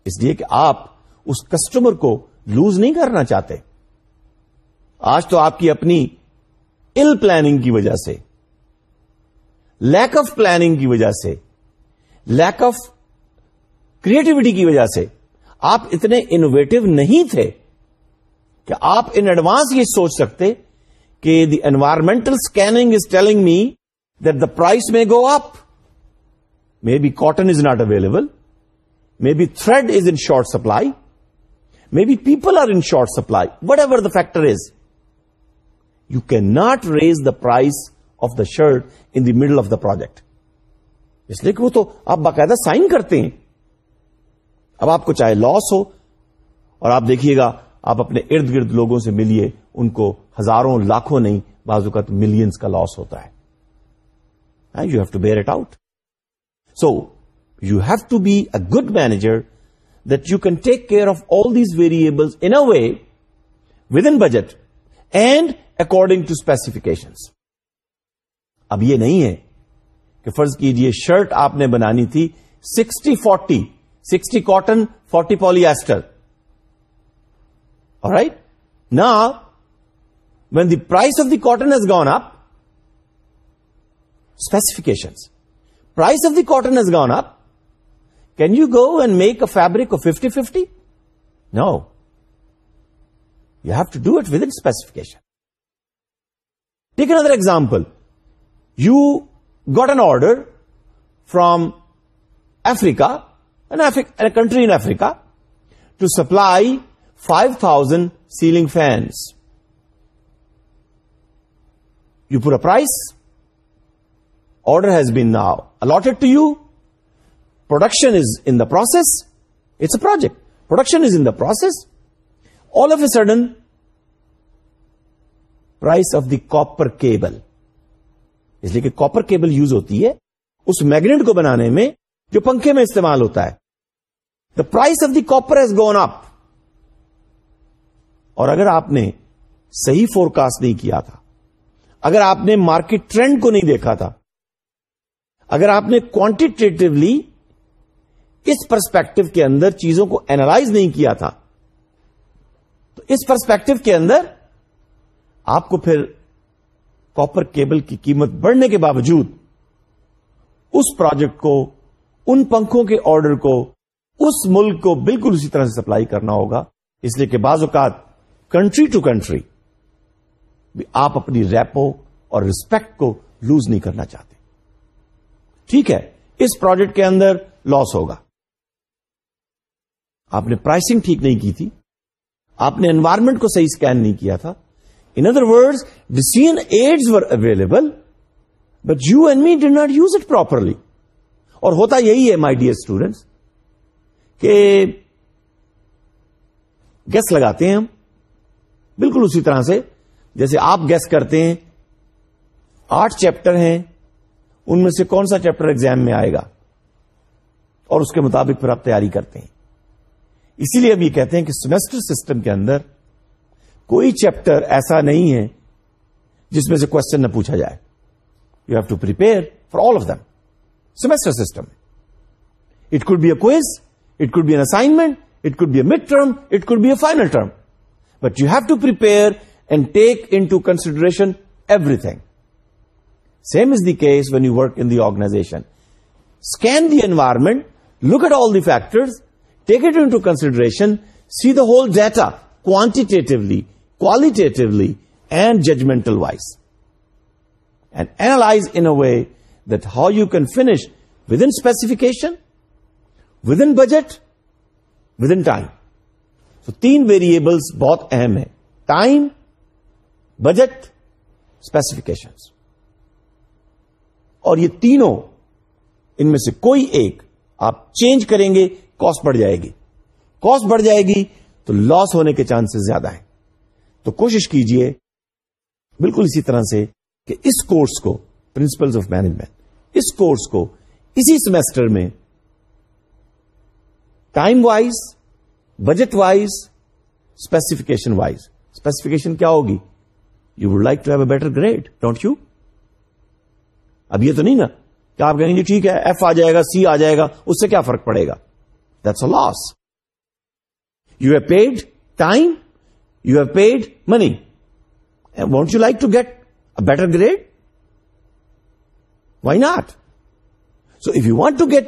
Speaker 1: اس لیے کہ آپ اس کسٹمر کو لوز نہیں کرنا چاہتے آج تو آپ کی اپنی ال پلاننگ کی وجہ سے لیک آف پلاننگ کی وجہ سے لیک آف کریٹوٹی کی وجہ سے آپ اتنے انوویٹو نہیں تھے کہ آپ ان ایڈوانس یہ سوچ سکتے کہ the environmental scanning is telling me that the price may go up may be cotton is not available may be thread is in short supply may be people are in short supply whatever the factor is you can not raise the price of the shirt in the middle of the project اس لیے کہ وہ تو آپ باقاعدہ sign کرتے ہیں اب آپ کو چاہے لاس ہو اور آپ دیکھیے گا آپ اپنے ارد گرد لوگوں سے ملیے ان کو ہزاروں لاکھوں نہیں بعض ملینس کا لاس ہوتا ہے you have to bear it out so you have to be a good manager that you can take care of all these variable in a way with in budget and according to specifications اب یہ نہیں ہے کہ فرض کیجیے shirt آپ نے بنانی تھی sixty forty sixty cotton forty polyester اور رائٹ نا when the price of the cotton as gone up specification price of the cotton as gone up Can you go and make a fabric of 50-50? No. You have to do it within specification. Take another example. You got an order from Africa, a country in Africa, to supply 5,000 ceiling fans. You put a price. Order has been now allotted to you. Production is in the process it's a project production is in the process all of a sudden price of the copper cable اس لیے کہ copper cable use ہوتی ہے اس magnet کو بنانے میں جو پنکھے میں استعمال ہوتا ہے the price of the copper has gone up اور اگر آپ نے صحیح فور کاسٹ نہیں کیا تھا اگر آپ نے مارکیٹ ٹرینڈ کو نہیں دیکھا تھا اگر آپ نے کوانٹیٹیولی اس پرسپیکٹو کے اندر چیزوں کو اینالائز نہیں کیا تھا تو اس پرسپیکٹو کے اندر آپ کو پھر کاپر کیبل کی قیمت بڑھنے کے باوجود اس پروجیکٹ کو ان پنکھوں کے آرڈر کو اس ملک کو بالکل اسی طرح سے سپلائی کرنا ہوگا اس لیے کہ بعض اوقات کنٹری ٹو کنٹری آپ اپنی ریپو اور ریسپیکٹ کو لوز نہیں کرنا چاہتے ٹھیک ہے اس پروجیکٹ کے اندر لاس ہوگا آپ نے پرائسنگ ٹھیک نہیں کی تھی آپ نے انوائرمنٹ کو صحیح اسکین نہیں کیا تھا in other word decision aids were available but you and me D not use it properly اور ہوتا یہی ہے مائی ڈیئر اسٹوڈینٹس کہ گیس لگاتے ہیں ہم بالکل اسی طرح سے جیسے آپ گیس کرتے ہیں آٹھ چیپٹر ہیں ان میں سے کون سا چیپٹر ایگزام میں آئے گا اور اس کے مطابق پھر آپ تیاری کرتے ہیں اسی لیے ہم یہ کہتے ہیں کہ سیمسٹر سسٹم کے اندر کوئی چیپٹر ایسا نہیں ہے جس میں سے کوشچن نہ پوچھا جائے you have to per all of them semester system it could be a quiz it could be an assignment it could be a mid term it could be a final term but you have to prepare and take to consideration everything same is the case when you work in the organization scan the environment look at all the factors to consideration see the whole data quantitatively qualitatively and judgemental wise and analyse in a way that how you can finish with infection with in budget with in time تو تین variables بہت اہم ہے time budget specification اور یہ تینوں ان میں سے کوئی ایک آپ چینج کریں گے کاسٹ بڑھ جائے گی کاسٹ بڑھ جائے گی تو لاس ہونے کے چانس زیادہ ہیں تو کوشش کیجئے بالکل اسی طرح سے کہ اس کورس کو پرنسپلس آف مینجمنٹ اس کورس کو اسی سیمسٹر میں time wise budget wise specification wise specification کیا ہوگی you would like to have a better grade don't you اب یہ تو نہیں نا کہ آپ کہیں گے ٹھیک ہے ایف آ جائے گا سی آ جائے گا اس سے کیا فرق پڑے گا لاس you have paid time you have paid money want you like to get a better grade why not so if you want to get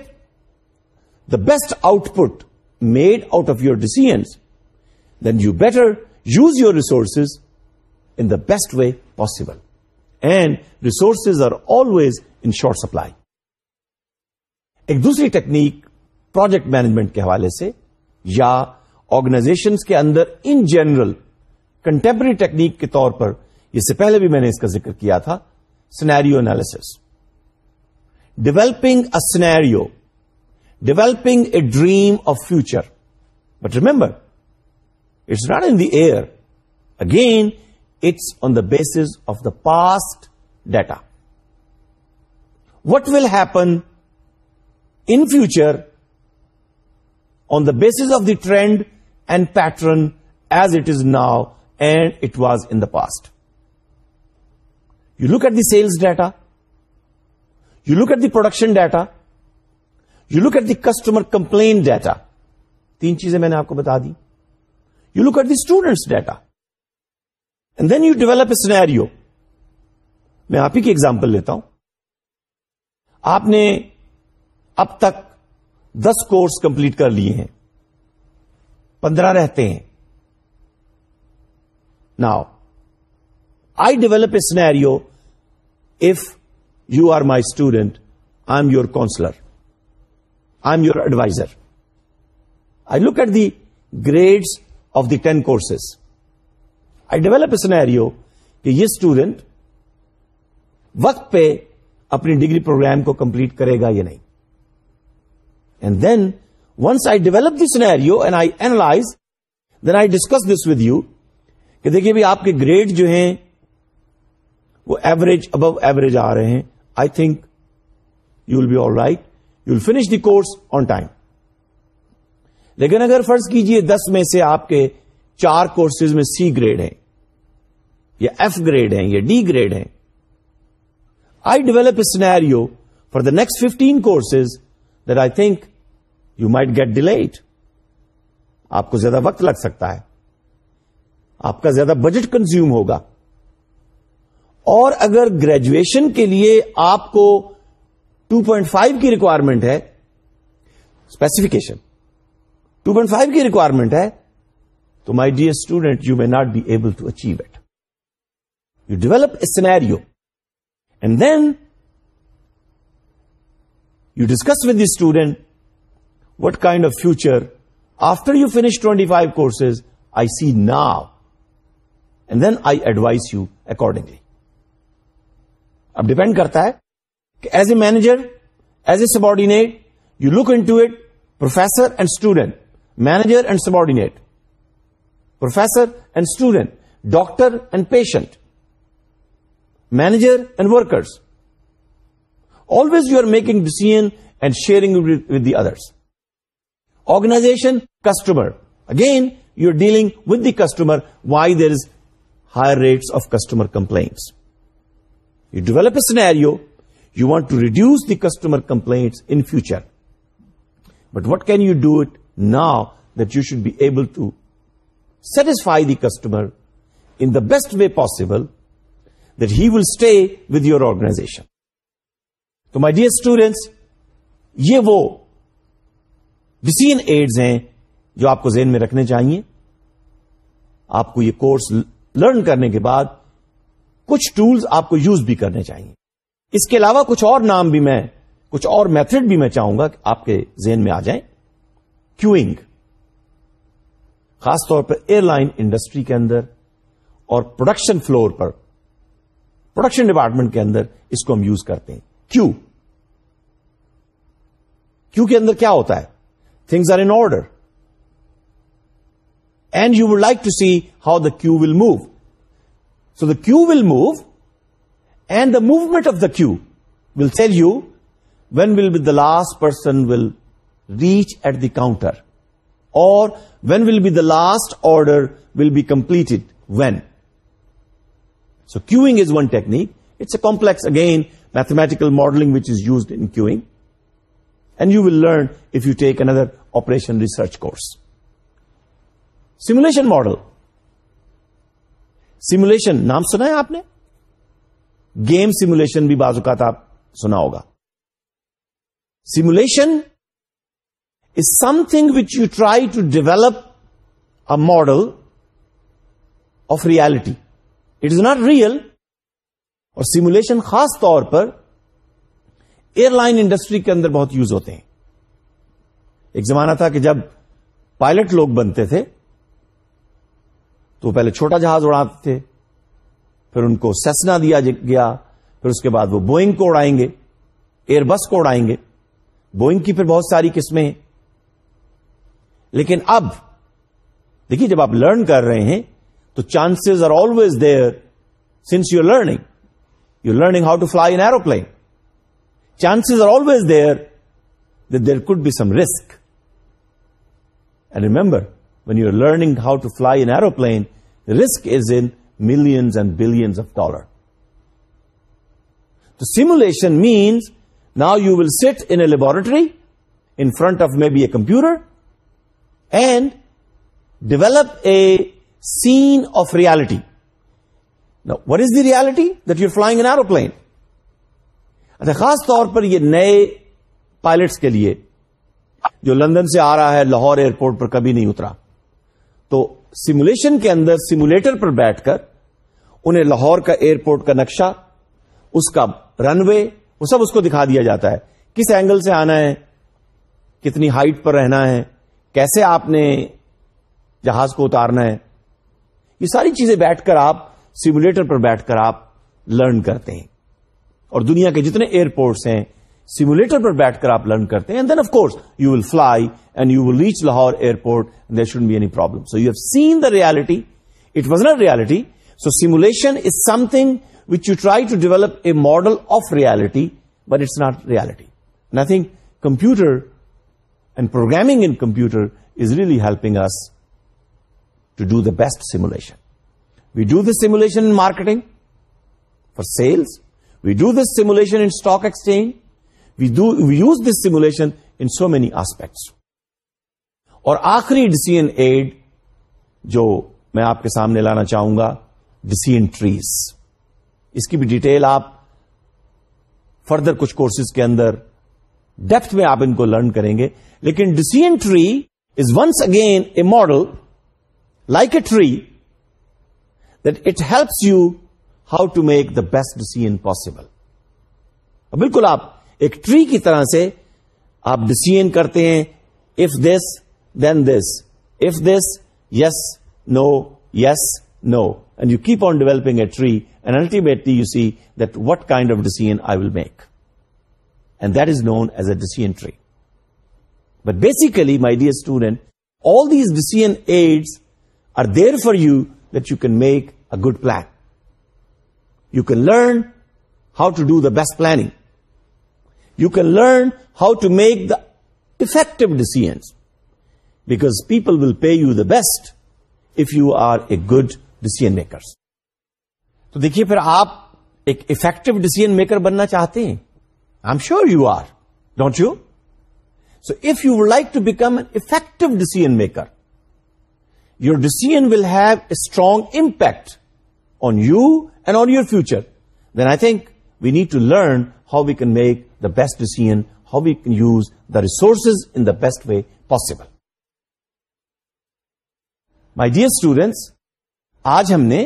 Speaker 1: the best output made out of your decision then you better use your resources in the best way possible and resources are always in short supply ایک دوسری technique project management کے حوالے سے یا organizations کے اندر in general contemporary technique کے طور پر اس سے پہلے بھی میں نے اس کا ذکر کیا تھا scenario analysis developing a scenario developing a dream of future but remember it's not in air again it's on the base of the past data what will happen in future the base of the trend and pattern as it is now and it was in the past you look at the sales data you look at the production data you look at the customer complain data تین چیزیں میں نے آپ کو بتا دی you look at the students data then you develop scenario میں آپ ہی کی ایگزامپل لیتا ہوں آپ نے اب تک دس کورس کمپلیٹ کر لیے ہیں پندرہ رہتے ہیں now I develop a scenario if you are my student I am your counsellor I am your advisor I look at the grades of the ten courses I develop a scenario کہ یہ student وقت پہ اپنی degree programme کو complete کرے گا یا نہیں then once I develop the scenario and I analyse then I discuss this with you کہ دیکھیے بھی آپ کے گریڈ جو ہیں وہ ایوریج ابو ایوریج آ رہے ہیں I think you will be all right you will finish the course on time لیکن اگر فرض کیجئے دس میں سے آپ کے چار کورسز میں سی گریڈ ہیں یا ایف گریڈ ہیں یا ڈی گریڈ ہیں I develop a scenario for the next fifteen courses you might get delayed. آپ کو زیادہ وقت لگ سکتا ہے آپ کا زیادہ بجٹ کنزیوم ہوگا اور اگر گریجویشن کے لیے آپ کو 2.5 کی ریکوائرمنٹ ہے اسپیسیفکیشن 2.5 کی ریکوائرمنٹ ہے تو my dear student you may not be able to achieve it you develop a scenario and then you discuss with the student what kind of future after you finish twenty five courses I see not then I advise you accordingly اب depend کرتا ہے کہ as a manager as a subordinate you look into it professor and student manager and subordinate professor and student doctor and patient manager and workers Always you are making decision and sharing with the others. Organization, customer. Again, you're dealing with the customer, why there is higher rates of customer complaints. You develop a scenario, you want to reduce the customer complaints in future. But what can you do it now that you should be able to satisfy the customer in the best way possible that he will stay with your organization? تو my dear students یہ وہ بسین AIDS ہیں جو آپ کو ذہن میں رکھنے چاہیے آپ کو یہ کورس لرن کرنے کے بعد کچھ ٹولز آپ کو یوز بھی کرنے چاہیے اس کے علاوہ کچھ اور نام بھی میں کچھ اور میتھڈ بھی میں چاہوں گا کہ آپ کے ذہن میں آ جائیں کیوئنگ خاص طور پر ایئر لائن انڈسٹری کے اندر اور پروڈکشن فلور پر پروڈکشن ڈپارٹمنٹ کے اندر اس کو ہم یوز کرتے ہیں کیو کے اندر کیا ہوتا ہے things are in order and you would like to see how the queue will move so the queue will move and the movement of the queue will cell you when will be the last person will reach at the counter اور when will be the last order will be completed when so queuing is one technique it's a complex again mathematical modelling which is used in queuing and you will learn if you take اندر operation research course simulation model simulation نام سنا ہے آپ نے game سیمولشن بھی بازو کا تو آپ سنا ہوگا simulation is something which you try to develop a model of reality it is not real اور سیمولیشن خاص طور پر ایئر لائن انڈسٹری کے اندر بہت یوز ہوتے ہیں ایک زمانہ تھا کہ جب پائلٹ لوگ بنتے تھے تو وہ پہلے چھوٹا جہاز اڑاتے تھے پھر ان کو سیسنا دیا گیا پھر اس کے بعد وہ بوئنگ کو اڑائیں گے ایئر بس کو اڑائیں گے بوئنگ کی پھر بہت ساری قسمیں ہیں لیکن اب دیکھیے جب آپ لرن کر رہے ہیں تو chances are always there since you learning You're learning how to fly an aeroplane. Chances are always there that there could be some risk. And remember, when you're learning how to fly an aeroplane, the risk is in millions and billions of dollars. The simulation means now you will sit in a laboratory in front of maybe a computer and develop a scene of reality. What is the reality that you fly an aeroplane اچھا خاص طور پر یہ نئے pilots کے لیے جو London سے آ رہا ہے لاہور ایئرپورٹ پر کبھی نہیں اترا تو سیمولیشن کے اندر سیمولیٹر پر بیٹھ کر انہیں لاہور کا ایئرپورٹ کا نقشہ اس کا رن وے وہ سب اس کو دکھا دیا جاتا ہے کس اینگل سے آنا ہے کتنی ہائٹ پر رہنا ہے کیسے آپ نے جہاز کو اتارنا ہے یہ ساری چیزیں بیٹھ کر آپ سیمولیٹر پر بیٹھ کر آپ لرن کرتے ہیں اور دنیا کے جتنے ایئرپورٹس ہیں سیمولیٹر پر بیٹھ کر آپ لرن کرتے ہیں then of course you will fly and you will reach Lahore airport there should be any problem so you have seen the reality it was not reality so simulation is something which you try to develop a model of reality but it's not reality in computer and programming in computer is really helping us to do the best simulation we do دمیکشن in marketing four cells we do the simulation in stock exchange we we use this simulation in so many aspects اور آخری decision add جو میں آپ کے سامنے لانا چاہوں گا ڈسیزن ٹریز اس کی بھی ڈیٹیل آپ فردر کچھ کورسز کے اندر ڈیپتھ میں آپ ان کو لرن کریں گے لیکن decision tree is once again a model like a tree پساؤ to make the best decision possible بالکل آپ ایک ٹری کی طرح سے آپ ڈسیجن کرتے ہیں if this then this if this yes no yes no and you keep on developing a tree and الٹی you see that kind of decision I will make and that is known as a decision tree but basically my dear student all these decision aid are there for you you can make a good plan you can learn how to do the best planning you can learn how to make the effective decision because people will pay you the best if you are a good decision maker تو دیکھیے پھر آپ ایک effective decision maker بننا چاہتے ہیں I am sure you are did you so if you would like to become effective decision maker your decision will have a strong impact on you and on your future then I think we need to learn how we can make the best decision, how we can use the resources in the best way possible my dear students آج ہم نے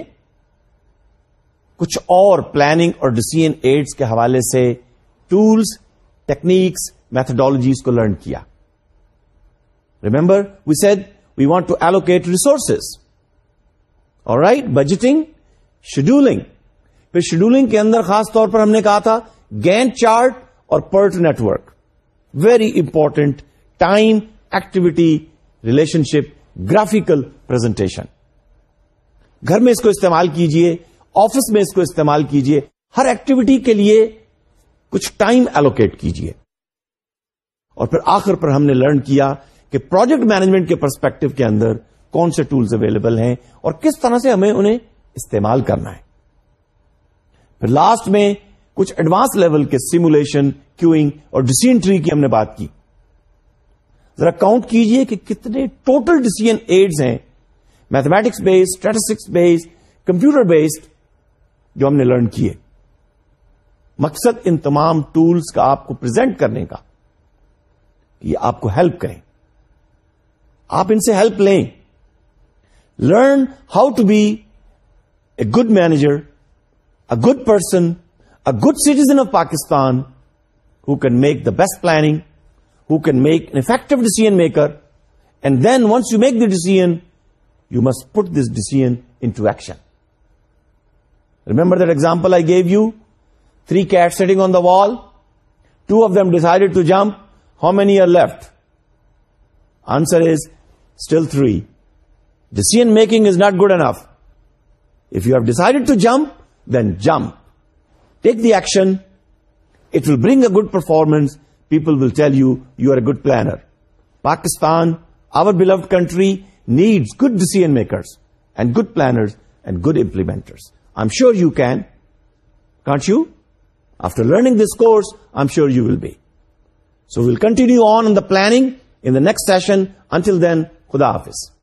Speaker 1: کچھ اور planning اور decision aids کے حوالے سے tools techniques methodologies کو لرن کیا remember we said we want to allocate resources اور رائٹ بجٹنگ شیڈولگ پھر شیڈولنگ کے اندر خاص طور پر ہم نے کہا تھا گیند چارٹ اور PERT network very important time activity relationship graphical presentation گھر میں اس کو استعمال کیجئے آفس میں اس کو استعمال کیجئے ہر ایکٹیویٹی کے لیے کچھ ٹائم ایلوکیٹ کیجئے اور پھر آخر پر ہم نے لرن کیا کہ پروجیکٹ مینجمنٹ کے پرسپیکٹو کے اندر کون سے ٹولز اویلیبل ہیں اور کس طرح سے ہمیں انہیں استعمال کرنا ہے پھر لاسٹ میں کچھ ایڈوانس لیول کے سیمولیشن کیوئنگ اور ٹری کی ہم نے بات کی ذرا کاؤنٹ کیجئے کہ کتنے ٹوٹل ڈسیزن ایڈز ہیں میتھمیٹکس بیس اسٹیٹسٹکس بیسڈ کمپیوٹر بیسڈ جو ہم نے لرن کیے مقصد ان تمام ٹولز کا آپ کو پرزینٹ کرنے کا یہ آپ کو ہیلپ کریں آپ ان سے ہیلپ لیں learn how to be a good manager a good person a good citizen of Pakistan who can make the best planning who can make an effective decision maker and then once you make the decision you must put this decision into action remember that example I give you three cat sitting on the wall two of them decided to jump how many are left Answer is still 3. Decision making is not good enough. If you have decided to jump, then jump. Take the action. It will bring a good performance. People will tell you, you are a good planner. Pakistan, our beloved country, needs good decision makers and good planners and good implementers. I'm sure you can. Can't you? After learning this course, I'm sure you will be. So we'll continue on the planning in the next session until then خدا حافظ